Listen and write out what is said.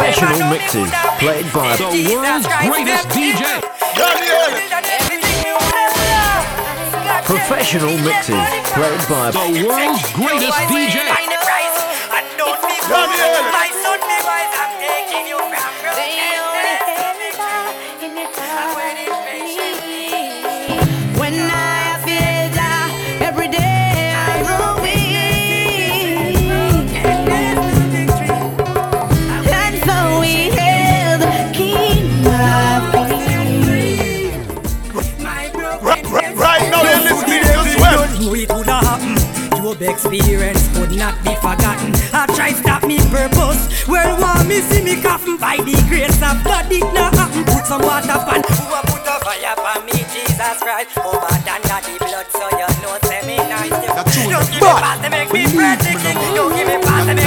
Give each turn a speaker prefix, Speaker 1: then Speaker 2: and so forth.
Speaker 1: mixes played by
Speaker 2: the world's greatest DJ.
Speaker 1: Professional mixes played by
Speaker 2: the world's greatest DJ.
Speaker 3: Experience could not be forgotten. I try stop me purpose. Well, want me see me coffin by the grace of God. It not happen. Put some water pan. Who a put a fire for me, Jesus Christ? Over than that the blood, so you know, say me nice. Don't give me pass to make me pray. Don't give me pass